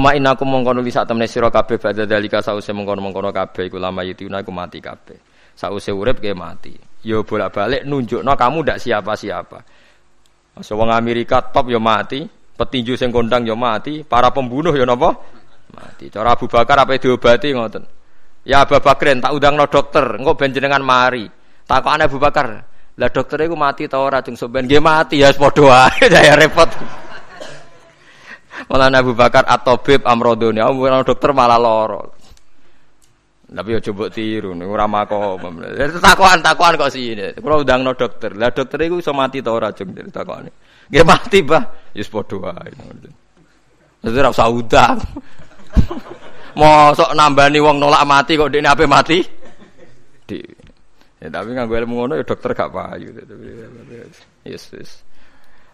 Suma inaku mongkono li sak temne sira kabeh badha dalika sause mongkono-mongkono kabeh iku lama yutuna iku mati kabeh. Sause urip ke mati. Yo bolak-balik nunjukno kamu ndak siapa-siapa. Masa wong Amerika top yo mati, petinju sing kondang yo mati, para pembunuh yo napa? Mati. Cara Abu Bakar apa diobati ngoten. Ya Abu Bakrin tak udangno dokter, engko ben jenengan mari. Takokane Abu Bakar, lah dokter iku mati ta ora jeng nggih mati ya padha wae ya repot. Malah Abu Bakar atau Bib Amrodoni, aku dokter malah loro. Tapi ya coba tiru, nih ora mako. Takuan takuan kok sih ini. Kalau udah no dokter, lah dokter itu bisa mati tau racun dari takuan ini. Gak mati bah, ya sepodo wae. Jadi rasa udang. Mosok nambani wong nolak mati kok dia apa mati? Di. Ya, tapi nggak gue ilmu ngono ya dokter gak payu. Yes, yes.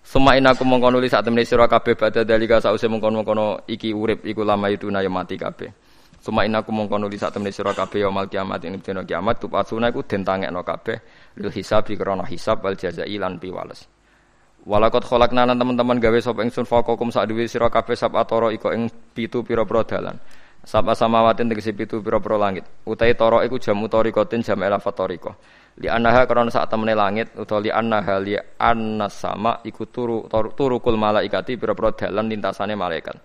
Suma ina aku mongkon nulis saat temen sira kabeh badha dalika sause mongkon-mongkono iki urip iku lama itu na mati kabeh. Suma ina aku mongkon nulis saat temen sira kabeh ya mal kiamat ini dina kiamat tu pasuna iku den tangekno kabeh lil hisab krana hisab wal jazai lan piwales. Walakot kholakna lan teman-teman gawe sapa ingsun faqakum sak duwe sira kabeh sab atoro iko ing pitu pira-pira dalan. Sapa samawatin pitu pira-pira langit. Utai toro iku jam utorikotin jam elafatoriko li annaha karena saat temene langit utawa li annaha li anna sama iku turu turukul malaikati pira-pira dalan lintasane malaikat.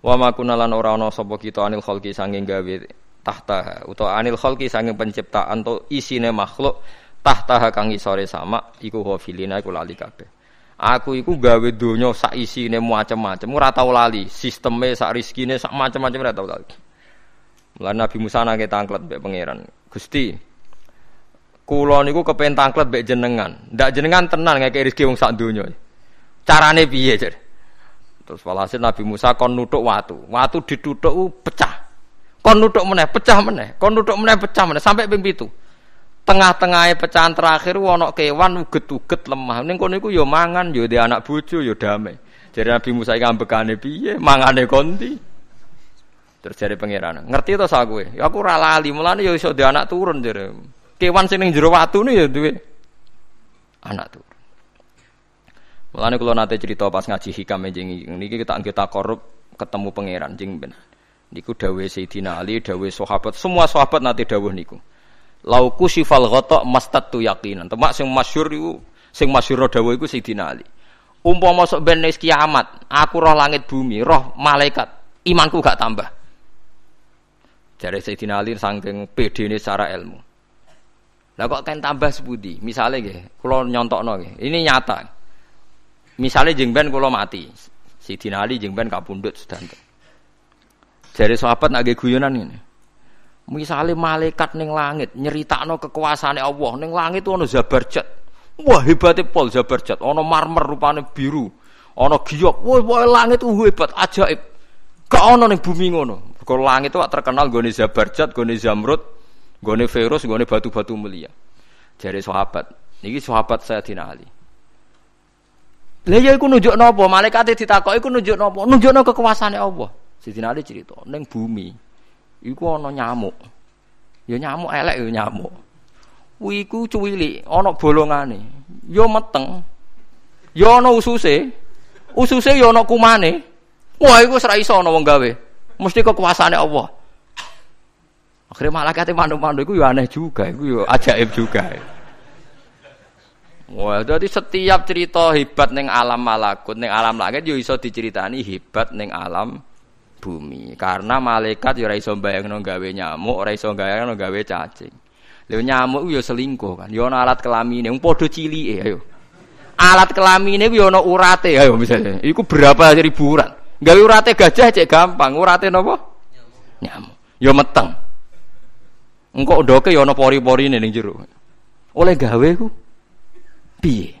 Wa ma kunalan ora ana sapa kita anil khalqi sanging gawe tahta utawa anil khalqi sanging penciptaan to isine makhluk tahta kang isore sama iku hafilina iku lali kabeh. Aku iku gawe donya sak isine macam-macam ora tau lali. Sisteme sak rezekine sak macam-macam ora tau lali. Mulane Nabi Musa nake tangklet mbek pangeran. Gusti Kulo niku kepen tangklet mbek jenengan. Ndak jenengan tenan ngekek rezeki wong sak donya. Carane piye, Jar? Terus walhasil Nabi Musa kon nutuk watu. Watu ditutuk pecah. Kon nutuk meneh, pecah meneh. Kon nutuk meneh, pecah meneh sampai ping 7. Tengah-tengahnya pecahan terakhir wono kewan uget-uget lemah. Ning kono iku ya mangan, ya di anak bojo, ya damai. Jadi Nabi Musa iki ambekane piye? Mangane konti. Terus jadi pangeran. Ngerti to sak kowe? Ya aku ora lali, mulane ya iso di anak turun jare kewan sing ning jero watu ya duwe anak tuh. Mulane kula nate cerita pas ngaji hikam jengi niki kita kita korup ketemu pangeran jeng ben. Niku dawuh Sayyidina Ali, dawuh sahabat, semua sahabat nate dawuh niku. Lauku sifal ghata mastatu yaqinan. Temak sing masyhur iku sing masyhur dawuh iku Sayyidina Ali. Umpama masuk ben kiamat, aku roh langit bumi, roh malaikat, imanku gak tambah. Jare Sayyidina Ali saking pedene secara ilmu. Lah kok kan tambah sebudi. Misalnya nggih, kula nyontokno nggih. Ini nyata. Misalnya jeng ben kula mati. Si Ali jeng ben kapundhut sedanten. Jare sahabat nak guyonan ini. Misalnya malaikat ning langit nyeritakno kekuasaane Allah ning langit ono Zabarjat. Wah hebatnya pol Zabarjat, ono marmer rupane biru, ono giok. Wah, wah langit itu hebat, ajaib. Gak ono ning bumi ngono. Kalau langit itu terkenal gone Zabarjat, gone Zamrud, Gone virus, gone batu-batu mulia. Jari sahabat, niki sahabat saya Dina Ali. Lah ya iku nunjuk napa? Malaikat ditakoki iku nunjuk napa? Nunjukno kekuasaane Allah. Sidina Ali cerita, ning bumi iku ana nyamuk. Ya nyamuk elek ya nyamuk. Kuwi iku cuwilik, ana bolongane. Ya meteng. Ya ana ususe. Ususe ya ana kumane. Wah iku wis ra iso ana wong gawe. Mesti kekuasaane Allah. Akhirnya malaikat mandu-mandu itu ya aneh juga, itu ya ajaib juga. Wah, jadi setiap cerita hebat neng alam malakut, neng alam langit yo iso diceritani hebat neng alam bumi. Karena malaikat yo ora iso bayangno gawe nyamuk, ora iso bayangno gawe cacing. Lha nyamuk yo selingkuh kan. Yo ana alat kelamine, wong padha cilike ayo. Alat kelamine yo ana urate ayo misalnya. Iku berapa ribuan. Gawe urate gajah cek gampang, urate napa? Nyamuk. Nyamuk. Yo meteng. Engkau ndoke ya ana pori-porine ning jero. Oleh gawe ku piye?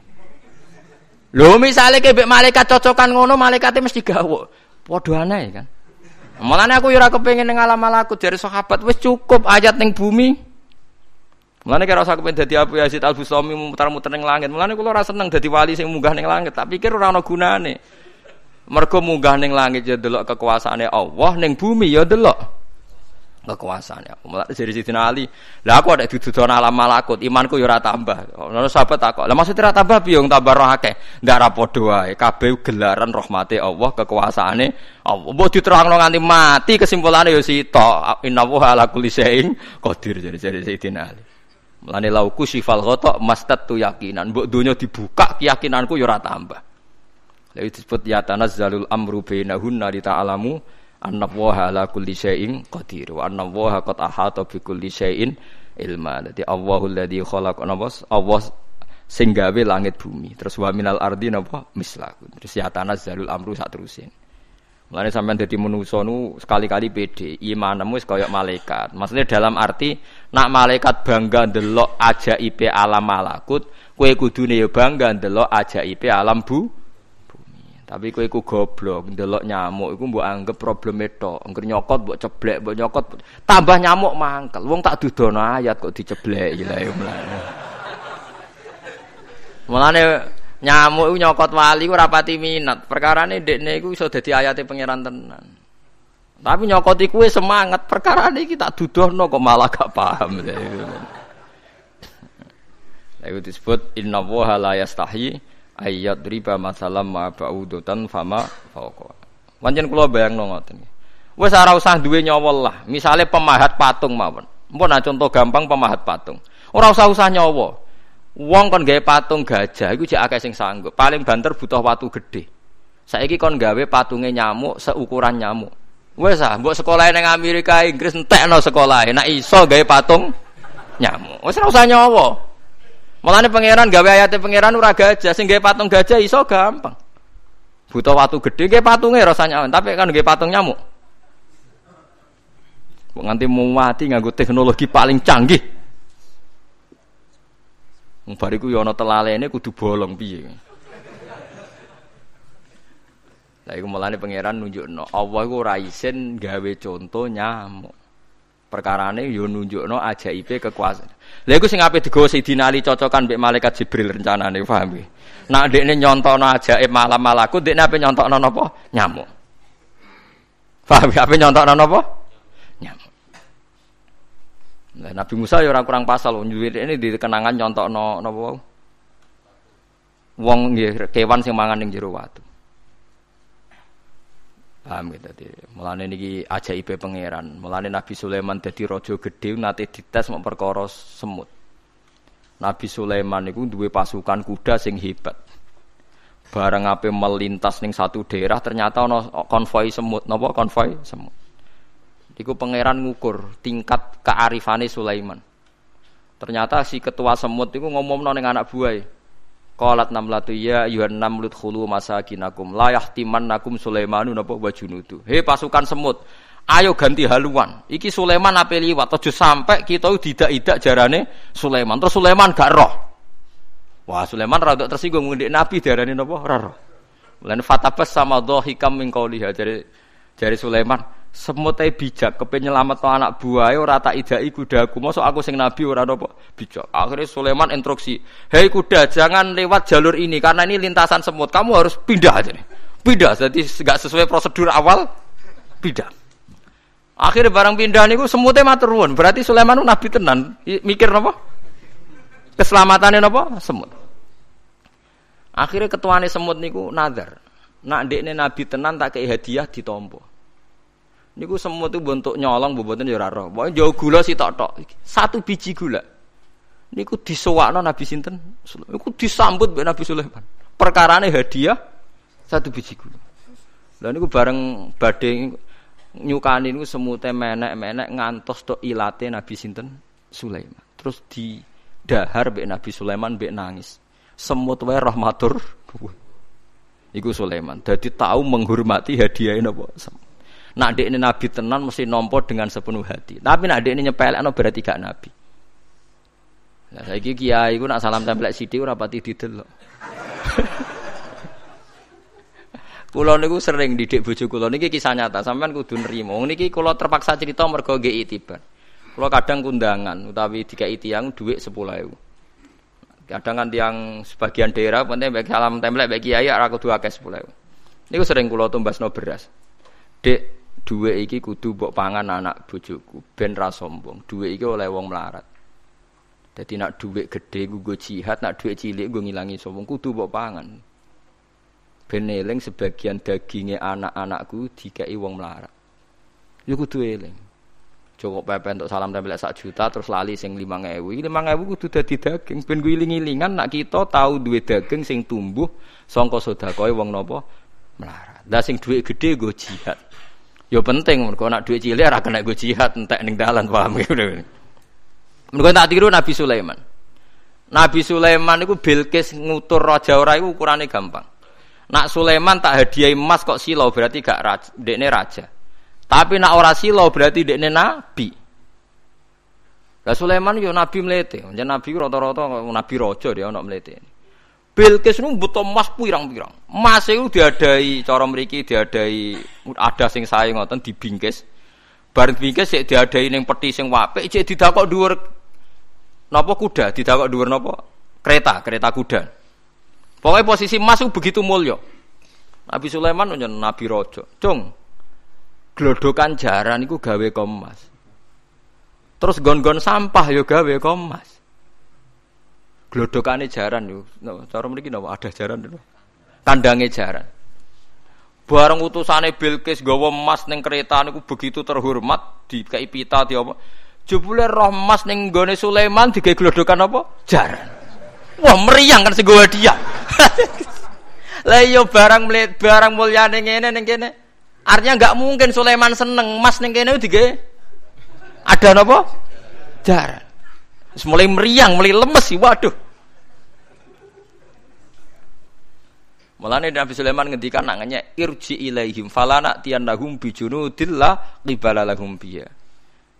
Lho misale kebek malaikat cocokan ngono, malaikate mesti gawe. Padha aneh kan. Mulane aku ya ora kepengin alam malaku dari sahabat wis cukup ayat ning bumi. Mulane kira usah kepen dadi Abu Yazid Al Bustami muter-muter ning langit. Mulane kula ora seneng dadi wali sing munggah ning langit, tak pikir ora ana gunane. Mergo munggah ning langit ya delok kekuasaane Allah, ning bumi ya delok kekuasaan ya. Mulai dari Sidina Ali, lah aku ada dituduhan alam malakut, imanku yo ora tambah. Ono sahabat takok, lah maksudnya ora tambah piye tambah roh akeh? Ndak ra padha wae, gelaran rahmate Allah, kekuasaane Allah. Mbok diterangno nganti mati kesimpulane yo sito, innallaha ala kulli syai'in qadir jadi jadi Sidina Ali. Mulane lauku sifal ghata mastatu yakinan, mbok donya dibuka keyakinanku yo ora tambah. Lha disebut ya tanazzalul amru bainahunna li ta'lamu anna waha ala kulli syai'in qadir wa anna waha qad ahata bi kulli syai'in ilma. Dadi Allahul ladzi khalaq napa Allah sing gawe langit bumi. Terus wa minal ardi napa mislahu. Terus ya tanazzalul amru sak terusin. Mulane sampean dadi manusa nu sekali-kali pede, imanmu wis kaya malaikat. Maksudnya dalam arti nak malaikat bangga ndelok ajaibe alam malakut, kowe kudune ya bangga ndelok ajaibe alam bu tapi kowe iku goblok, ndelok nyamuk iku mbok anggap problem tok. Engger nyokot mbok ceblek, mbok nyokot tambah nyamuk mangkel. Wong tak dudono ayat kok diceblek ya mulane. Mulane nyamuk iku nyokot wali ora pati minat. Perkarane dekne iku iso dadi ayate pangeran tenan. Tapi nyokoti kuwe semangat perkara ini kita dudohno kok malah gak paham. Itu disebut inna woha la ayat riba masalah ma ba'udutan fama fauqa. Pancen kula bayangno ngoten. Wis ora usah duwe nyawa lah. Misale pemahat patung mawon. Mpun contoh gampang pemahat patung. Ora usah usah nyawa. Wong kon gawe patung gajah iku jek akeh sing sanggup. Paling banter butuh watu gede. Saiki kon gawe patunge nyamuk seukuran nyamuk. Wes ah, mbok sekolah ning Amerika Inggris entekno sekolah. Nek iso gawe patung nyamuk. Wis ora usah nyawa. Mulane pangeran gawe ayate pangeran ora gajah, sing gawe patung gajah iso gampang. Butuh watu gede gawe patunge rasanya, tapi kan gawe patung nyamuk. Kok mati nganggo teknologi paling canggih. Wong bariku ya ana telalene kudu bolong piye. Lah iku mulane pangeran nunjukno Allah iku ora isin gawe contoh nyamuk. Perkarane yo nunjukno ajaibe kekuasaan. Lha iku sing ape digawa Sayyidina Ali cocokan mbek malaikat Jibril rencanane, paham nggih. Nak ndekne nyontono ajaib malam malaku, ndekne ape nyontokno napa? Nyamuk. Paham ape nyontokno napa? Nyamuk. Nah, Nabi Musa ya kurang pasal ini di kenangan nyontokno napa? Wong nggih kewan sing mangan ning jero watu. Paham gitu tadi. Mulane niki ajaib pangeran. Mulane Nabi Sulaiman dadi raja gedhe nate dites mau semut. Nabi Sulaiman niku duwe pasukan kuda sing hebat. Barang ape melintas ning satu daerah ternyata ana konvoi semut. Napa konvoi semut? Iku pangeran ngukur tingkat kearifane Sulaiman. Ternyata si ketua semut itu ngomong ning anak buah. Qalat namlatu ya ayuhan namlut khulu masakinakum la yahtimannakum Sulaimanu napa wa junudu. He pasukan semut, ayo ganti haluan. Iki Sulaiman ape liwat aja sampai kita tidak-idak jarane Sulaiman. Terus Sulaiman gak roh. Wah, Sulaiman rada tersinggung ngendik Nabi diarani napa? Ora roh. Lan fatabas sama dhahikam min qauliha jare jare Sulaiman, semut ae bijak kepen nyelametno anak buahe ora tak idai kudaku. Mosok aku sing nabi ora napa bijak. Akhirnya Sulaiman instruksi hei kuda jangan lewat jalur ini karena ini lintasan semut. Kamu harus pindah aja nih. Pindah. Jadi nggak sesuai prosedur awal pindah. Akhirnya barang pindah niku semutnya matur nuwun. Berarti Sulaiman nabi tenan. Mikir napa keselamatannya napa semut. Akhirnya ketuane semut niku nazar. Nak dekne nabi tenan tak kei hadiah ditompo Niku semua tuh bentuk nyolong boboten ya ora roh. Pokoke jauh gula tok tok. Satu biji gula. Niku disewakno Nabi sinten? Niku disambut mbek Nabi Sulaiman. Perkarane hadiah satu biji gula. Lah niku bareng badhe nyukani niku semute menek-menek ngantos tok ilate Nabi sinten? Sulaiman. Terus di dahar mbek Nabi Sulaiman mbek nangis. Semut wae rahmatur. Iku Sulaiman. Dadi tahu menghormati hadiah napa? Semut. Nak ini nabi tenan mesti nompo dengan sepenuh hati. Tapi nak ini nyepelekno berarti gak nabi. Nah, saya kiai gue nak salam tempel sidi ora pati didelok. Kulo niku sering didik bojo kulo niki kisah nyata, sampean kudu nrimo. Niki kulo terpaksa cerita mergo nggih itibar. Kulo kadang kundangan utawi dikai tiyang dhuwit 10.000. Kadang kan tiang sebagian daerah penting bagi salam templek bagi kiai ora kudu akeh 10.000. Niku sering kulo tumbasno beras. Dek Duwe iki kudu mbok pangan anak bojoku ben ra sombong. Duwe iki oleh wong melarat. Jadi nak duit gede gue jihad, nak duit cilik gue ngilangi sombong kudu mbok pangan. Ben eling sebagian dagingnya anak-anakku dikai wong melarat. Yo kudu eling. Cukup pepe untuk salam tempel sak juta terus lali sing lima ngewu. Lima ngewu kudu dadi daging. Ben gue iling-ilingan nak kita tahu duit daging sing tumbuh songko sodakoi wong nopo melarat. Lah sing duit gede gue jihad. Yo penting mergo nak duit cilik ora kena gue jihad entek ning dalan paham ya. Mergo tak tiru Nabi Sulaiman. Nabi Sulaiman itu Bilqis ngutur raja ora iku ukurane gampang. Nak Sulaiman tak hadiah emas kok silau berarti gak raja, dekne raja. Tapi nak ora silau berarti dekne nabi. Lah Sulaiman yo nabi mlete. Jan nabi rata-rata nabi raja dia ana mlete. Bilqis nu butuh emas pirang-pirang. Emas itu diadai cara mriki diadai ada sing sae ngoten dibingkis. Bareng bingkis sik diadai ning peti sing apik cek didakok dhuwur napa kuda, didakok dhuwur napa? Kereta, kereta kuda. Pokoknya posisi emas itu begitu mulia. Nabi Sulaiman nyen Nabi Rojo. Cung, glodokan jaran itu gawe kemas. Terus gon-gon sampah yo gawe kemas. Glodokane jaran yo. No, cara mriki napa ada jaran dulu. Kandange jaran. Bareng utusane Bilqis gawa emas ning kereta niku begitu terhormat dikai pita di apa. Jebule roh emas ning gone Sulaiman digawe glodokan apa? Jaran. Wah, meriang kan sing dia. Lah iya barang melihat barang mulyane ngene ning kene. Artinya enggak mungkin Sulaiman seneng emas ning kene digawe ada napa? Jaran. Terus mulai meriang, mulai lemes sih, waduh. Mulane Nabi Sulaiman ngendikan nangannya irji ilaihim falana tiyanahum bijunudillah qibala lahum biya.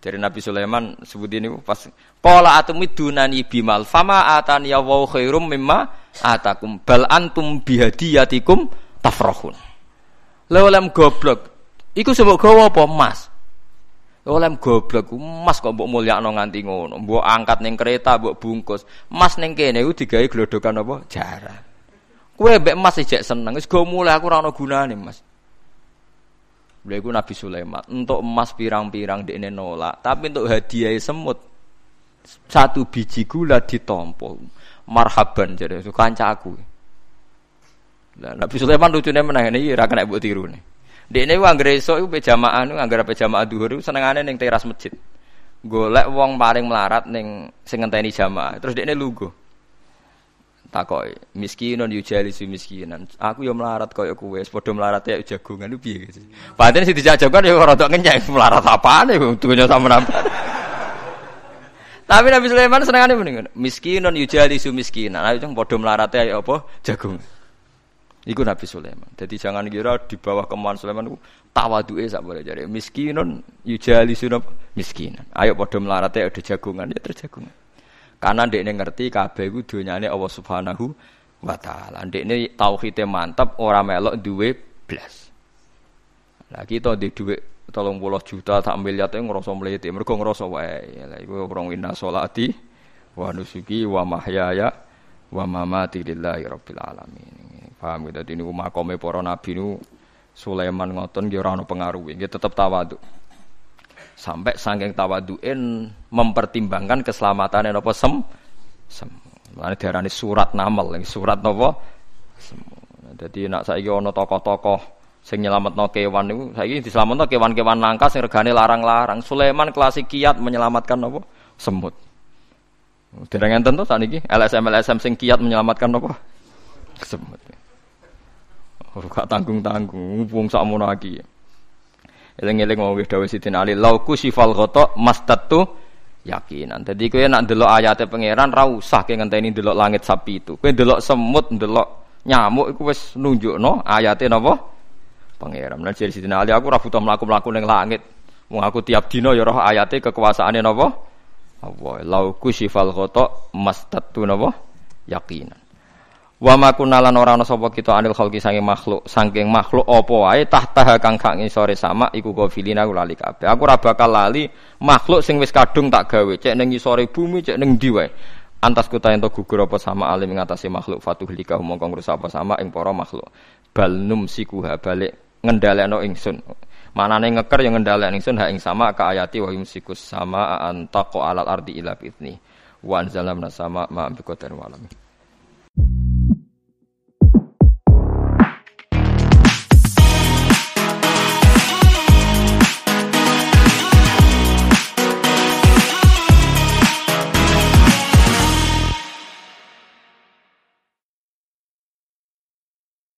Dari Nabi Sulaiman sebut ini pas pola atumidunani bimal fama atani ya wa khairum mimma atakum bal antum bihadiyatikum tafrahun. Lewalem goblok. Iku sebab gawa apa emas? Lewalem goblok emas kok mbok mulyakno nganti ngono. Mbok angkat ning kereta, mbok bungkus. Emas ning kene iku digawe glodokan apa? Jarang. Kue mbek emas ijek seneng. Wis go mulai aku ora ana gunane, Mas. Lha iku Nabi Sulaiman, untuk emas pirang-pirang dekne nolak, tapi untuk hadiah semut satu biji gula ditompo. Marhaban itu kancaku. Lah Nabi Sulaiman lucune menang ini ora kena mbok tiru Dekne ku anggere esuk iku pejamaah niku anggere pejamaah dhuwur iku senengane ning teras masjid. Golek wong paling melarat ning sing ngenteni jamaah. Terus dekne lugu. Takoki miskinun yujalisu miskinan. Aku yo melarat koyo kowe padha melarat ya jagongan piye? Gitu padahal sing dijajakan yo rada ngenyek melarat apane? Dunya sama tapi Nabi Sulaiman senengane mendingan miskinun yujalisu miskinan. Ayo padha melarat ya apa? Jagung Iku Nabi Sulaiman. Jadi jangan kira di bawah kemauan Sulaiman itu tawaduke sak boleh jadi. Miskinun yujalisu miskinan. Ayo padha melarat ya ada jagungan ya terjagungan. Karena ini ngerti kabeh iku donyane Allah Subhanahu wa taala. Ndekne tauhide mantap ora melok duwe blas. Lah kita di dhuwit 30 juta tak miliar itu ngerasa mlete. Mergo ngerasa wae. Lah iku orang inna sholati wa nusuki wa mahyaya wa mamati lillahi rabbil alamin. Paham gitu. Dadi niku makome para nabi niku Sulaiman ngoten nggih ora ana pengaruhe, nggih tetep tawadhu sampai saking tawaduin mempertimbangkan keselamatan apa sem sem Mana diarani surat namal, surat nopo Jadi nak saya ono tokoh-tokoh sing nyelametno kewan niku saiki diselametno kewan-kewan langka sing regane larang-larang. Sulaiman klasik kiat menyelamatkan nopo semut. Dereng enten to sakniki LSM LSM sing kiat menyelamatkan nopo semut. Ora tanggung-tanggung wong sakmono iki. Eling-eling mau wis dawuh Sidin Ali, lauku sifal ghata mastatu yakinan. Jadi kowe nak ndelok ayate pangeran ra usah ke ngenteni ndelok langit sapi itu. Kowe ndelok semut, ndelok nyamuk iku wis nunjukno ayate napa? Pangeran. Lan jadi Sidin Ali aku ora butuh mlaku-mlaku langit. Wong aku tiap dina ya roh ayate kekuasaane napa? Allah. Lauku sifal ghata mastatu napa? Yakinan. Wa ma kunalan ora ana sapa kita anil khalqi saking makhluk, saking makhluk apa wae tahta kang gak ngisore sama iku gofilina lali kabeh. Aku ora bakal lali makhluk sing wis kadung tak gawe, cek ning ngisore bumi, cek ning ndi wae. Antas kuta ento gugur apa sama alim ngatasi makhluk fatuh lika mongko ngrusak apa sama ing para makhluk. Bal numsikuha balik ngendhalekno ingsun. Manane ngeker yang ngendhaleni ingsun ha ing sama ka ayati wa yumsikus sama antaqo alal ardi ila bitni. Wa anzalna sama ma bi qadarin